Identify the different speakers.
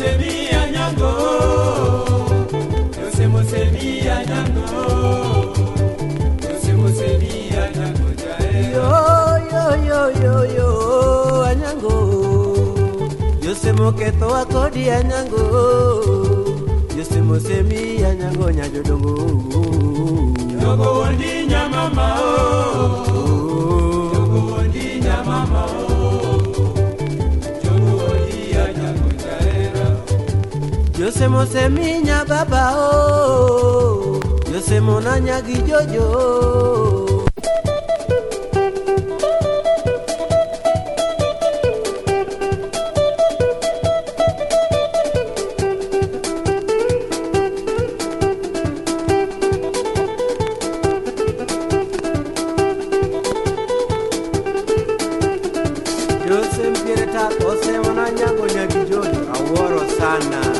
Speaker 1: mosemi ya nyango. Yose mosemi
Speaker 2: ya anyango moketo akodi anyango yose mosemi anyango nyajodongo. Nyongo ndi nyamama.
Speaker 1: Jose mosemi nya baba o Jose mona nyagi jojo Jose mpiere tak ose mona nyago nyagi jojo awuoro sana